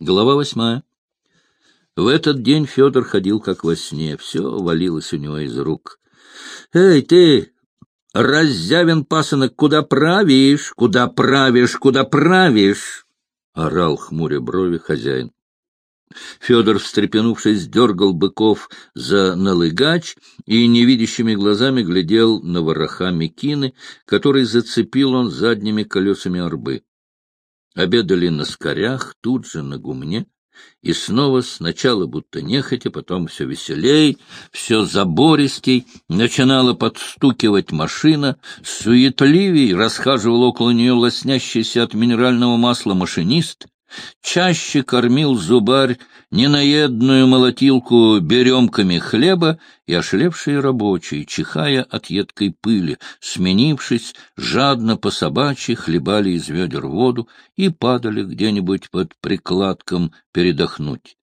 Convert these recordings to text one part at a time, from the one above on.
Глава восьмая. В этот день Федор ходил как во сне, все валилось у него из рук. — Эй, ты, раззявен пасынок, куда правишь, куда правишь, куда правишь? — орал хмуря брови хозяин. Федор, встрепенувшись, дергал быков за налыгач и невидящими глазами глядел на вороха Микины, который зацепил он задними колесами арбы. Обедали на скорях, тут же на гумне, и снова сначала будто нехотя, потом все веселей, все забористей, начинала подстукивать машина, суетливей расхаживал около нее лоснящийся от минерального масла машинист, Чаще кормил зубарь ненаедную молотилку беремками хлеба и ошелевшие рабочие, чихая от едкой пыли, сменившись, жадно по собачьи хлебали из ведер воду и падали где-нибудь под прикладком передохнуть.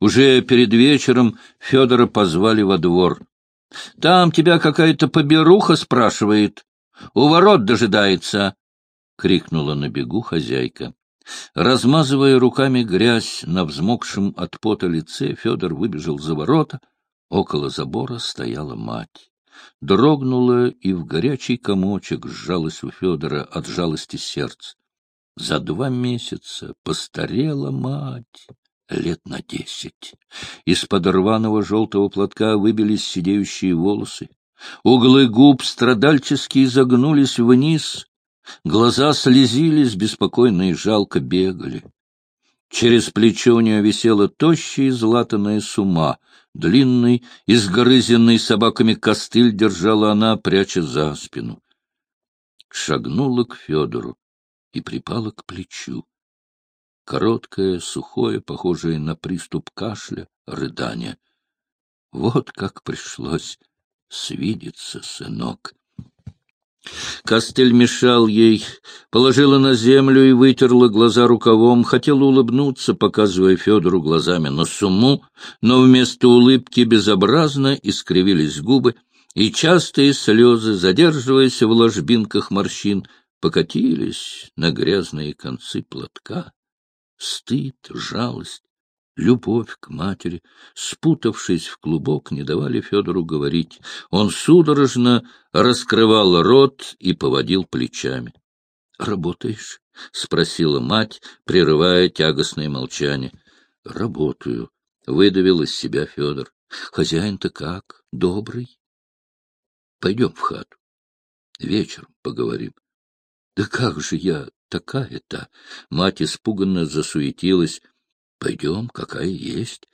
Уже перед вечером Федора позвали во двор. — Там тебя какая-то поберуха спрашивает. У ворот дожидается, — крикнула на бегу хозяйка. Размазывая руками грязь на взмокшем от пота лице, Федор выбежал за ворота. Около забора стояла мать. Дрогнула и в горячий комочек сжалась у Федора от жалости сердце. За два месяца постарела мать лет на десять. Из-под рваного желтого платка выбились сидеющие волосы. Углы губ страдальчески изогнулись вниз, Глаза слезились, беспокойно и жалко бегали. Через плечо у нее висела тощая златаная сума. Длинный, изгрызенный собаками костыль держала она, пряча за спину. Шагнула к Федору и припала к плечу. Короткое, сухое, похожее на приступ кашля, рыдание. Вот как пришлось свидеться, сынок. Костель мешал ей, положила на землю и вытерла глаза рукавом, хотела улыбнуться, показывая Федору глазами на сумму, но вместо улыбки безобразно искривились губы, и частые слезы, задерживаясь в ложбинках морщин, покатились на грязные концы платка. Стыд, жалость, любовь к матери, спутавшись в клубок, не давали Федору говорить. Он судорожно раскрывал рот и поводил плечами. — Работаешь? — спросила мать, прерывая тягостное молчание. — Работаю, — выдавил из себя Федор. — Хозяин-то как? Добрый? — Пойдем в хату. Вечером поговорим. — Да как же я такая-то? Мать испуганно засуетилась. Пойдем, какая есть.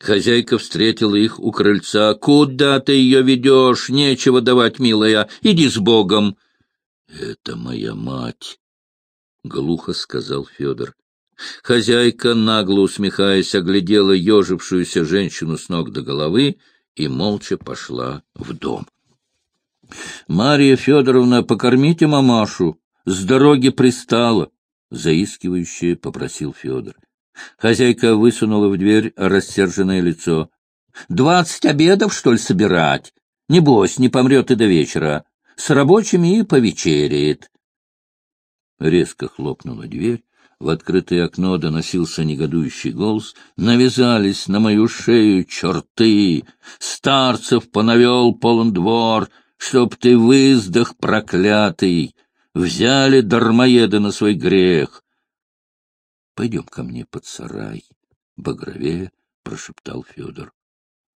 Хозяйка встретила их у крыльца. — Куда ты ее ведешь? Нечего давать, милая. Иди с Богом. — Это моя мать, — глухо сказал Федор. Хозяйка, нагло усмехаясь, оглядела ежившуюся женщину с ног до головы и молча пошла в дом. — Мария Федоровна, покормите мамашу. С дороги пристала, — заискивающе попросил Федор. Хозяйка высунула в дверь рассерженное лицо. — Двадцать обедов, что ли, собирать? Небось, не помрет и до вечера. С рабочими и повечереет. Резко хлопнула дверь. В открытое окно доносился негодующий голос. Навязались на мою шею черты. Старцев понавел полон двор, чтоб ты выздох проклятый. Взяли дармоеды на свой грех. Пойдем ко мне под сарай, — багровее прошептал Федор.